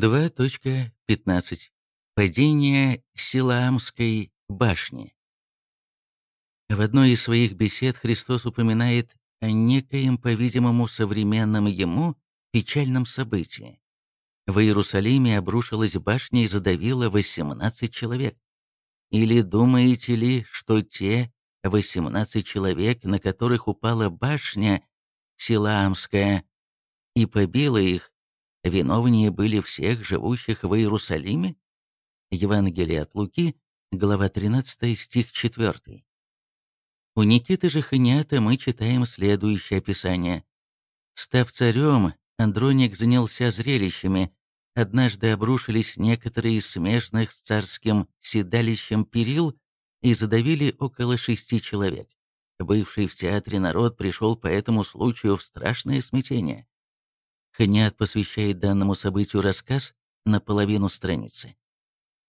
2.15. Падение Силаамской башни. В одной из своих бесед Христос упоминает о некоем, по-видимому, современном ему печальном событии. В Иерусалиме обрушилась башня и задавила 18 человек. Или думаете ли, что те 18 человек, на которых упала башня Силаамская и побила их, виновнее были всех живущих в Иерусалиме? Евангелие от Луки, глава 13, стих 4. У Никиты же Ханиата мы читаем следующее описание. «Став царем, Андроник занялся зрелищами. Однажды обрушились некоторые из смежных с царским седалищем перил и задавили около шести человек. Бывший в театре народ пришел по этому случаю в страшное смятение. Ханиат посвящает данному событию рассказ на половину страницы.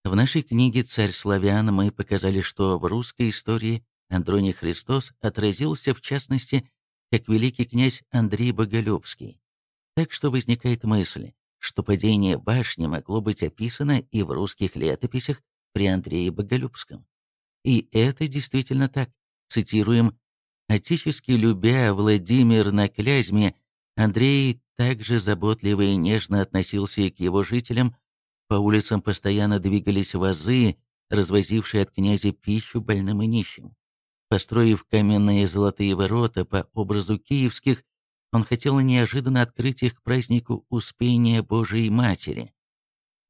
В нашей книге «Царь славян» мы показали, что в русской истории Андроний Христос отразился в частности как великий князь Андрей Боголюбский. Так что возникает мысль, что падение башни могло быть описано и в русских летописях при Андрее Боголюбском. И это действительно так. Цитируем «Отечески любя Владимир на Клязьме, Андрей также заботливо и нежно относился и к его жителям. По улицам постоянно двигались вазы, развозившие от князя пищу больным и нищим. Построив каменные золотые ворота по образу киевских, он хотел неожиданно открыть их к празднику Успения Божией Матери.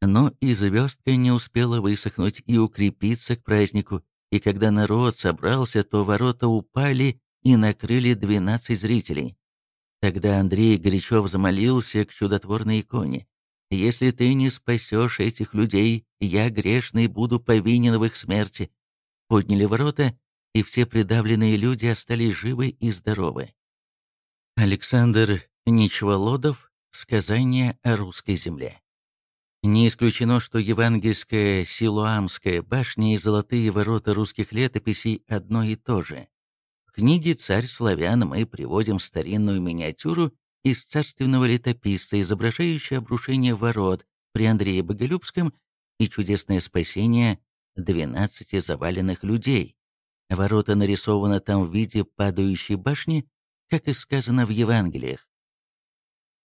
Но и звездка не успела высохнуть и укрепиться к празднику, и когда народ собрался, то ворота упали и накрыли двенадцать зрителей. Тогда Андрей горячо взмолился к чудотворной иконе. «Если ты не спасешь этих людей, я грешный буду повинен в их смерти». Подняли ворота, и все придавленные люди остались живы и здоровы. Александр Ничволодов «Сказание о русской земле». Не исключено, что евангельская Силуамская башня и золотые ворота русских летописей одно и то же книге «Царь славян» мы приводим старинную миниатюру из царственного летописца, изображающую обрушение ворот при Андрее Боголюбском и чудесное спасение 12 заваленных людей. Ворота нарисованы там в виде падающей башни, как и сказано в Евангелиях.